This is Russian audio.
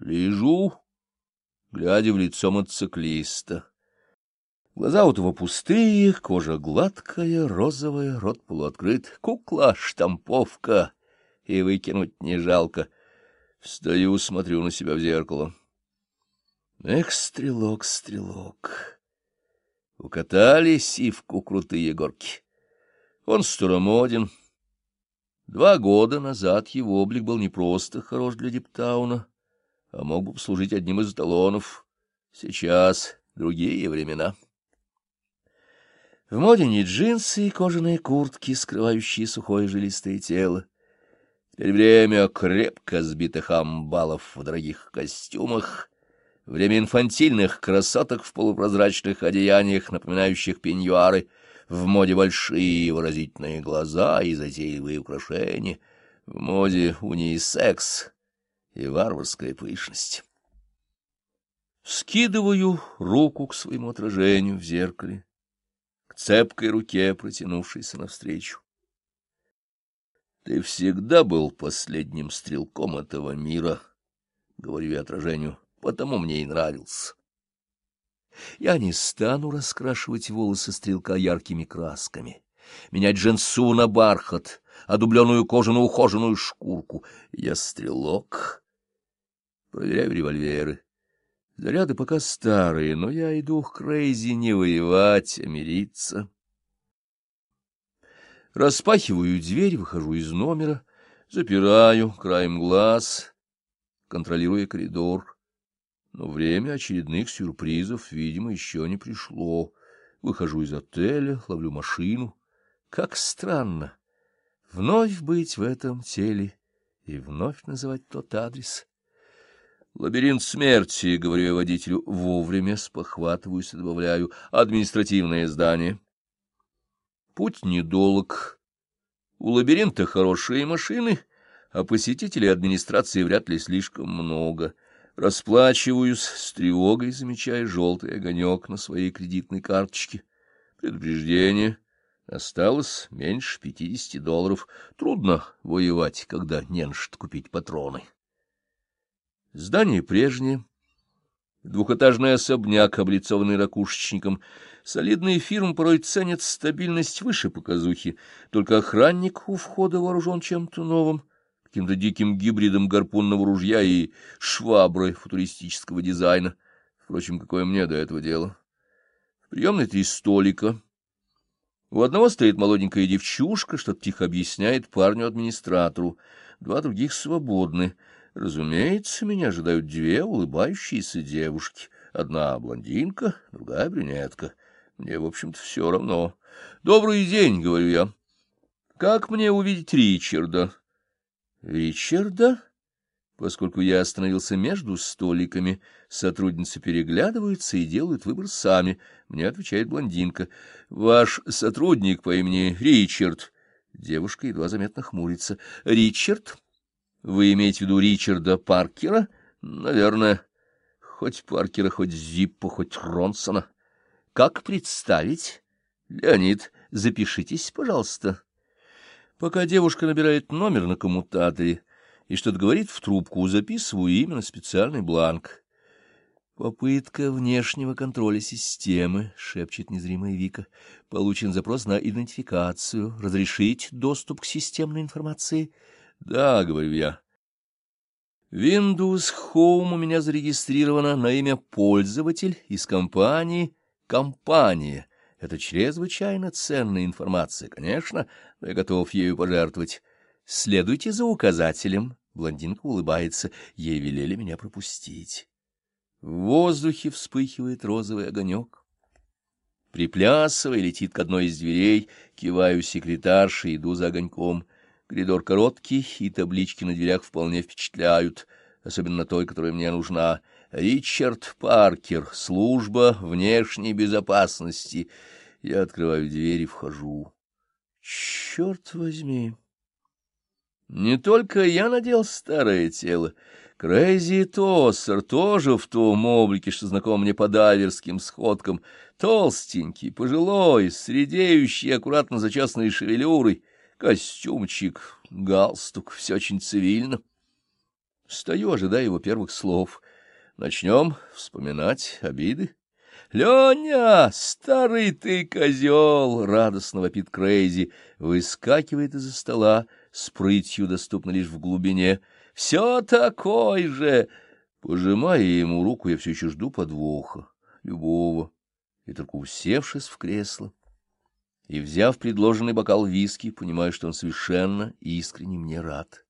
Лежу, глядя в лицо мотоциклиста. Глаза у того пустые, кожа гладкая, розовая, рот полуоткрыт. Кукла, штамповка, и выкинуть не жалко. Встаю, смотрю на себя в зеркало. Эх, стрелок, стрелок. Укатали сивку крутые горки. Он старомоден. Два года назад его облик был не просто хорош для Диптауна, а мог бы послужить одним из эталонов. Сейчас другие времена. В моде не джинсы и кожаные куртки, скрывающие сухое жилистое тело. Теперь время крепко сбитых амбалов в дорогих костюмах, время инфантильных красоток в полупрозрачных одеяниях, напоминающих пеньюары, в моде большие выразительные глаза и затейливые украшения, в моде унисекс и варварская пышность. Скидываю руку к своему отражению в зеркале цепкой руке, протянувшейся навстречу. Ты всегда был последним стрелком этого мира, — говорю я отражению, — потому мне и нравился. Я не стану раскрашивать волосы стрелка яркими красками, менять джинсу на бархат, одубленную кожу на ухоженную шкурку. Я стрелок. Проверяю револьверы. Заряды пока старые, но я иду к Крейзи не воевать, а мириться. Распахиваю дверь, выхожу из номера, запираю краем глаз, контролируя коридор. Но время очередных сюрпризов, видимо, еще не пришло. Выхожу из отеля, ловлю машину. Как странно вновь быть в этом теле и вновь называть тот адрес. Лабиринт смерти, говорю я водителю, вовремя спохватываюсь и добавляю административное здание. Путь недолг. У лабиринта хорошие машины, а посетителей администрации вряд ли слишком много. Расплачиваюсь с тревогой, замечая желтый огонек на своей кредитной карточке. Предупреждение. Осталось меньше пятидесяти долларов. Трудно воевать, когда не на что купить патроны. Здание прежнее. Двухэтажный особняк, облицованный ракушечником. Солидные фирмы порой ценят стабильность выше показухи. Только охранник у входа вооружен чем-то новым, каким-то диким гибридом гарпунного ружья и швабры футуристического дизайна. Впрочем, какое мне до этого дело? В приемной три столика. У одного стоит молоденькая девчушка, что-то тихо объясняет парню-администратору. Два других свободны — Разумеется, меня ожидают две улыбающиеся девушки. Одна блондинка, другая брюнетка. Мне, в общем-то, все равно. «Добрый день», — говорю я. «Как мне увидеть Ричарда?» «Ричарда?» Поскольку я остановился между столиками, сотрудницы переглядываются и делают выбор сами. Мне отвечает блондинка. «Ваш сотрудник по имени Ричард». Девушка едва заметно хмурится. «Ричард?» Вы имеете в виду Ричарда Паркера? Наверное. Хоть Паркера, хоть Зиппо, хоть Ронсона. Как представить? Леонид, запишитесь, пожалуйста. Пока девушка набирает номер на коммутаторе и что-то говорит в трубку, записываю имя на специальный бланк. «Попытка внешнего контроля системы», — шепчет незримая Вика. «Получен запрос на идентификацию. Разрешить доступ к системной информации?» Да, говорю я. Windows Home у меня зарегистрировано на имя пользователь из компании «Компания». Это чрезвычайно ценная информация, конечно, но я готов ею пожертвовать. Следуйте за указателем. Блондинка улыбается. Ей велели меня пропустить. В воздухе вспыхивает розовый огонек. Приплясывая, летит к одной из дверей, киваю секретарше, иду за огоньком — Коридор короткий, и таблички на дверях вполне впечатляют, особенно той, которая мне нужна. Ричард Паркер, служба внешней безопасности. Я открываю дверь и вхожу. Черт возьми! Не только я надел старое тело. Крейзи Тоссер тоже в том облике, что знаком мне по дайверским сходкам. Толстенький, пожилой, с редеющей, аккуратно зачесанной шевелюрой. Костюмчик, галстук, все очень цивильно. Стою, ожидая его первых слов. Начнем вспоминать обиды. — Леня, старый ты козел! — радостно вопит Крейзи, выскакивает из-за стола, с прытью доступно лишь в глубине. — Все такой же! Пожимая ему руку, я все еще жду подвоха, любого, и только усевшись в кресло и, взяв предложенный бокал виски, понимаю, что он совершенно искренне мне рад.